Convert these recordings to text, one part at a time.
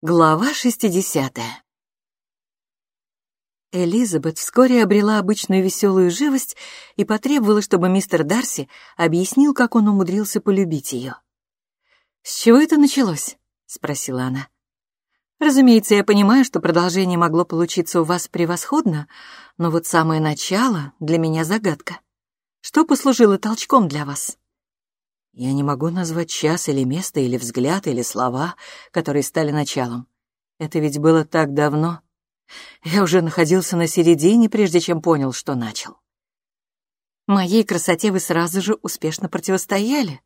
Глава 60 Элизабет вскоре обрела обычную веселую живость и потребовала, чтобы мистер Дарси объяснил, как он умудрился полюбить ее. «С чего это началось?» — спросила она. «Разумеется, я понимаю, что продолжение могло получиться у вас превосходно, но вот самое начало для меня загадка. Что послужило толчком для вас?» Я не могу назвать час или место, или взгляд, или слова, которые стали началом. Это ведь было так давно. Я уже находился на середине, прежде чем понял, что начал. Моей красоте вы сразу же успешно противостояли.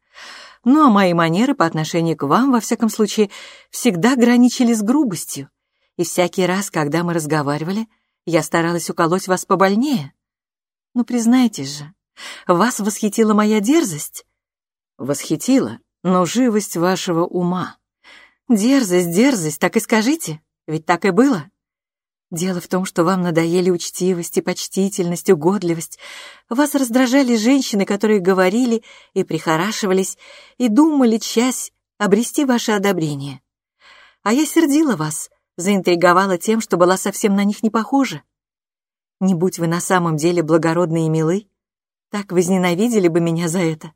Ну а мои манеры по отношению к вам, во всяком случае, всегда граничили с грубостью. И всякий раз, когда мы разговаривали, я старалась уколоть вас побольнее. Ну, признайтесь же, вас восхитила моя дерзость, восхитила, но живость вашего ума. Дерзость, дерзость, так и скажите, ведь так и было. Дело в том, что вам надоели учтивость и почтительность, угодливость. Вас раздражали женщины, которые говорили и прихорашивались, и думали, часть обрести ваше одобрение. А я сердила вас, заинтриговала тем, что была совсем на них не похожа. Не будь вы на самом деле благородны и милы, так возненавидели бы меня за это.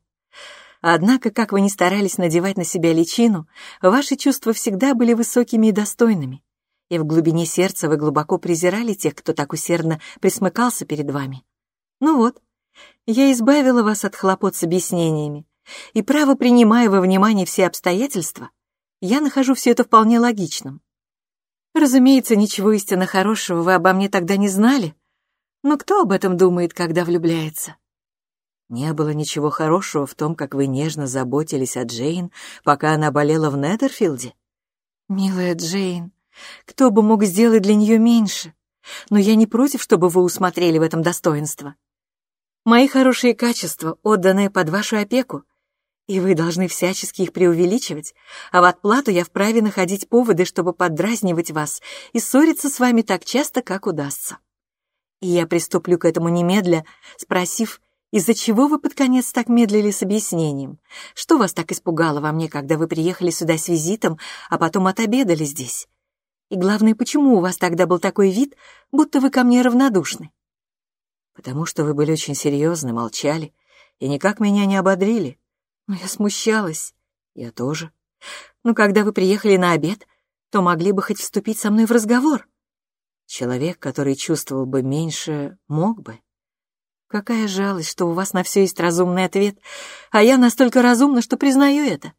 Однако, как вы ни старались надевать на себя личину, ваши чувства всегда были высокими и достойными, и в глубине сердца вы глубоко презирали тех, кто так усердно присмыкался перед вами. Ну вот, я избавила вас от хлопот с объяснениями, и право принимая во внимание все обстоятельства, я нахожу все это вполне логичным. Разумеется, ничего истинно хорошего вы обо мне тогда не знали, но кто об этом думает, когда влюбляется? Не было ничего хорошего в том, как вы нежно заботились о Джейн, пока она болела в Неттерфилде. Милая Джейн, кто бы мог сделать для нее меньше? Но я не против, чтобы вы усмотрели в этом достоинство. Мои хорошие качества, отданные под вашу опеку, и вы должны всячески их преувеличивать, а в отплату я вправе находить поводы, чтобы поддразнивать вас и ссориться с вами так часто, как удастся. И я приступлю к этому немедля, спросив, из-за чего вы под конец так медлили с объяснением? Что вас так испугало во мне, когда вы приехали сюда с визитом, а потом отобедали здесь? И главное, почему у вас тогда был такой вид, будто вы ко мне равнодушны? Потому что вы были очень серьезны, молчали и никак меня не ободрили. Но я смущалась. Я тоже. Но когда вы приехали на обед, то могли бы хоть вступить со мной в разговор. Человек, который чувствовал бы меньше, мог бы. Какая жалость, что у вас на все есть разумный ответ, а я настолько разумна, что признаю это.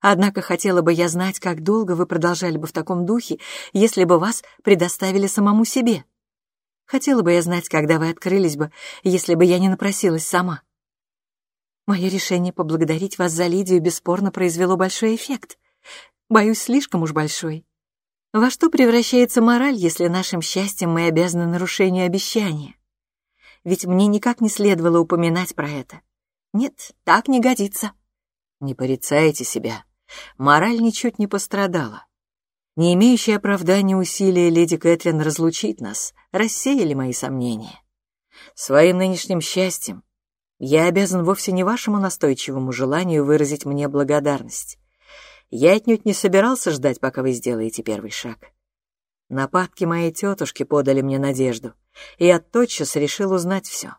Однако хотела бы я знать, как долго вы продолжали бы в таком духе, если бы вас предоставили самому себе. Хотела бы я знать, когда вы открылись бы, если бы я не напросилась сама. Мое решение поблагодарить вас за Лидию бесспорно произвело большой эффект. Боюсь, слишком уж большой. Во что превращается мораль, если нашим счастьем мы обязаны нарушению обещания? Ведь мне никак не следовало упоминать про это. Нет, так не годится. Не порицайте себя. Мораль ничуть не пострадала. Не имеющие оправдания усилия леди Кэтрин разлучить нас рассеяли мои сомнения. Своим нынешним счастьем я обязан вовсе не вашему настойчивому желанию выразить мне благодарность. Я отнюдь не собирался ждать, пока вы сделаете первый шаг. Нападки моей тетушки подали мне надежду, и я тотчас решил узнать все.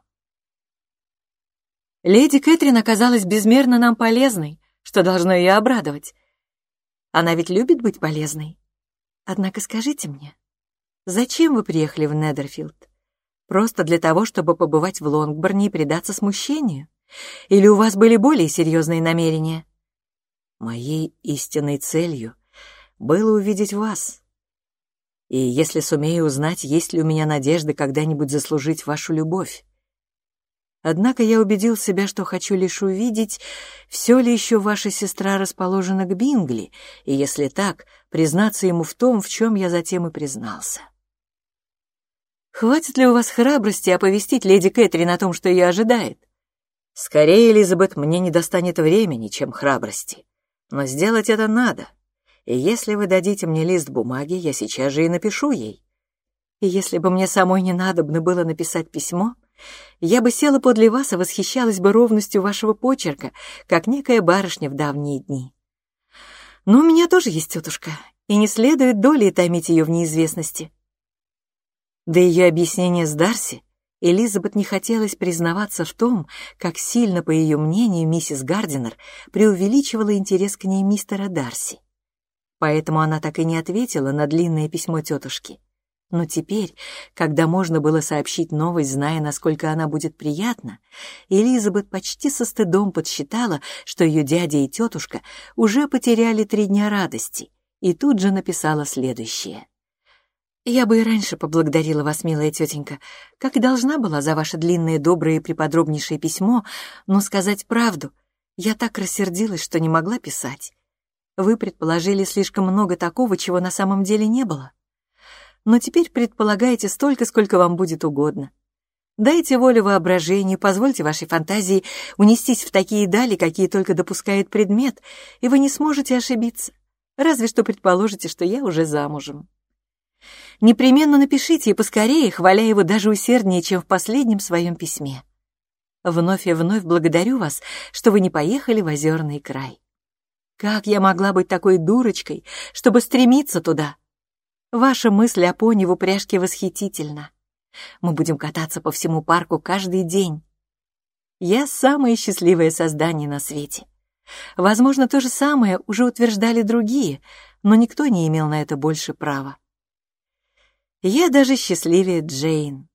Леди Кэтрин оказалась безмерно нам полезной, что должно ее обрадовать. Она ведь любит быть полезной. Однако скажите мне, зачем вы приехали в Недерфилд? Просто для того, чтобы побывать в Лонгборне и предаться смущению? Или у вас были более серьезные намерения? Моей истинной целью было увидеть вас, и если сумею узнать, есть ли у меня надежды когда-нибудь заслужить вашу любовь. Однако я убедил себя, что хочу лишь увидеть, все ли еще ваша сестра расположена к Бингли, и если так, признаться ему в том, в чем я затем и признался. Хватит ли у вас храбрости оповестить леди Кэтрин о том, что ее ожидает? Скорее, Элизабет, мне не достанет времени, чем храбрости. Но сделать это надо и если вы дадите мне лист бумаги, я сейчас же и напишу ей. И если бы мне самой не надобно было написать письмо, я бы села подле вас и восхищалась бы ровностью вашего почерка, как некая барышня в давние дни. Но у меня тоже есть тетушка, и не следует долей томить ее в неизвестности. До ее объяснения с Дарси Элизабет не хотелось признаваться в том, как сильно, по ее мнению, миссис Гардинер преувеличивала интерес к ней мистера Дарси. Поэтому она так и не ответила на длинное письмо тетушки. Но теперь, когда можно было сообщить новость, зная, насколько она будет приятна, Элизабет почти со стыдом подсчитала, что ее дядя и тетушка уже потеряли три дня радости, и тут же написала следующее. «Я бы и раньше поблагодарила вас, милая тетенька, как и должна была за ваше длинное, доброе и преподробнейшее письмо, но сказать правду, я так рассердилась, что не могла писать. Вы предположили слишком много такого, чего на самом деле не было. Но теперь предполагаете столько, сколько вам будет угодно. Дайте волю воображению, позвольте вашей фантазии унестись в такие дали, какие только допускает предмет, и вы не сможете ошибиться, разве что предположите, что я уже замужем. Непременно напишите и поскорее, хваля его даже усерднее, чем в последнем своем письме. Вновь и вновь благодарю вас, что вы не поехали в озерный край. Как я могла быть такой дурочкой, чтобы стремиться туда? Ваша мысль о пони в упряжке восхитительна. Мы будем кататься по всему парку каждый день. Я самое счастливое создание на свете. Возможно, то же самое уже утверждали другие, но никто не имел на это больше права. Я даже счастливее Джейн.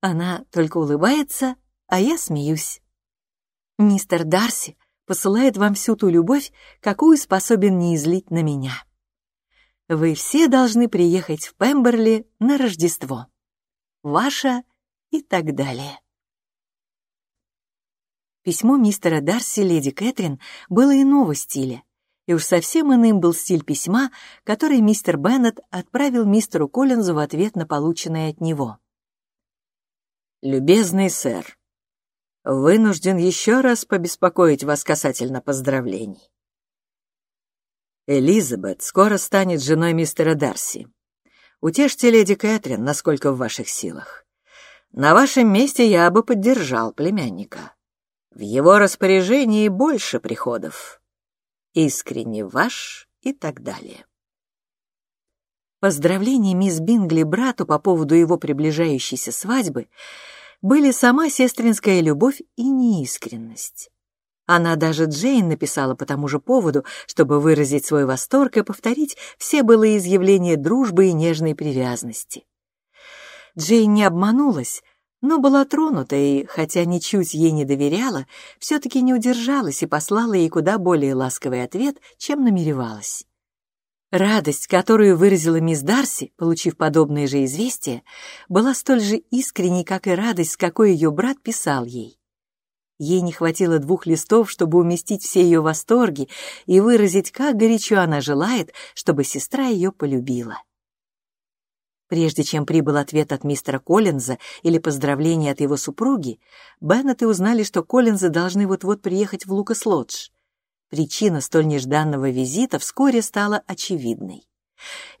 Она только улыбается, а я смеюсь. Мистер Дарси посылает вам всю ту любовь, какую способен не излить на меня. Вы все должны приехать в Пемберли на Рождество. Ваша и так далее. Письмо мистера Дарси леди Кэтрин было иного стиля, и уж совсем иным был стиль письма, который мистер Беннет отправил мистеру Коллинзу в ответ на полученное от него. «Любезный сэр, вынужден еще раз побеспокоить вас касательно поздравлений. Элизабет скоро станет женой мистера Дарси. Утешьте леди Кэтрин, насколько в ваших силах. На вашем месте я бы поддержал племянника. В его распоряжении больше приходов искренне ваш и так далее. Поздравления мисс Бингли брату по поводу его приближающейся свадьбы были сама сестринская любовь и неискренность. Она даже Джейн написала по тому же поводу, чтобы выразить свой восторг и повторить все былые изъявления дружбы и нежной привязанности. Джейн не обманулась, но была тронута и, хотя ничуть ей не доверяла, все-таки не удержалась и послала ей куда более ласковый ответ, чем намеревалась. Радость, которую выразила мисс Дарси, получив подобное же известие, была столь же искренней, как и радость, с какой ее брат писал ей. Ей не хватило двух листов, чтобы уместить все ее восторги и выразить, как горячо она желает, чтобы сестра ее полюбила. Прежде чем прибыл ответ от мистера Коллинза или поздравление от его супруги, Беннеты узнали, что Коллинзы должны вот-вот приехать в Лукас-Лодж. Причина столь нежданного визита вскоре стала очевидной.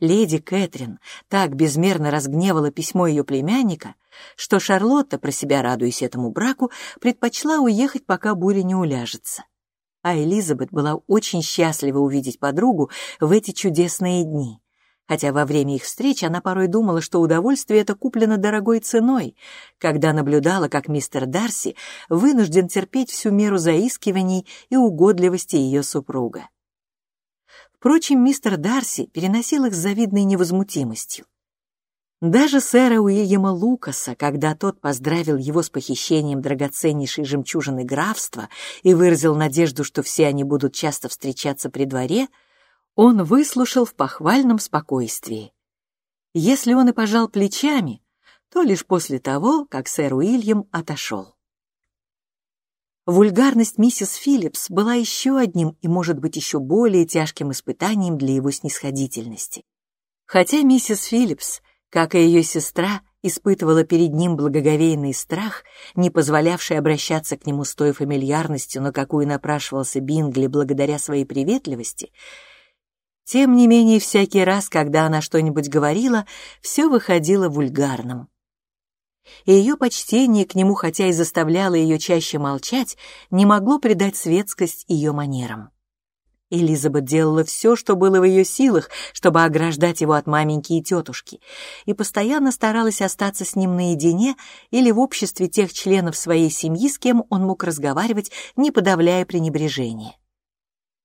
Леди Кэтрин так безмерно разгневала письмо ее племянника, что Шарлотта, про себя радуясь этому браку, предпочла уехать, пока буря не уляжется. А Элизабет была очень счастлива увидеть подругу в эти чудесные дни хотя во время их встреч она порой думала, что удовольствие это куплено дорогой ценой, когда наблюдала, как мистер Дарси вынужден терпеть всю меру заискиваний и угодливости ее супруга. Впрочем, мистер Дарси переносил их с завидной невозмутимостью. Даже сэра Уильяма Лукаса, когда тот поздравил его с похищением драгоценнейшей жемчужины графства и выразил надежду, что все они будут часто встречаться при дворе, он выслушал в похвальном спокойствии. Если он и пожал плечами, то лишь после того, как сэр Уильям отошел. Вульгарность миссис Филлипс была еще одним и, может быть, еще более тяжким испытанием для его снисходительности. Хотя миссис Филлипс, как и ее сестра, испытывала перед ним благоговейный страх, не позволявший обращаться к нему с той фамильярностью, на какую напрашивался Бингли благодаря своей приветливости, тем не менее, всякий раз, когда она что-нибудь говорила, все выходило вульгарным. И ее почтение к нему, хотя и заставляло ее чаще молчать, не могло придать светскость ее манерам. Элизабет делала все, что было в ее силах, чтобы ограждать его от маменьки и тетушки, и постоянно старалась остаться с ним наедине или в обществе тех членов своей семьи, с кем он мог разговаривать, не подавляя пренебрежения.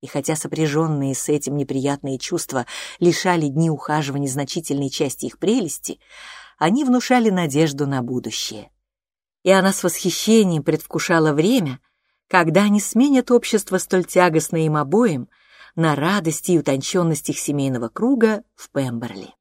И хотя сопряженные с этим неприятные чувства лишали дни ухаживания значительной части их прелести, они внушали надежду на будущее. И она с восхищением предвкушала время, когда они сменят общество столь тягостное им обоим на радости и утонченность их семейного круга в Пемберли.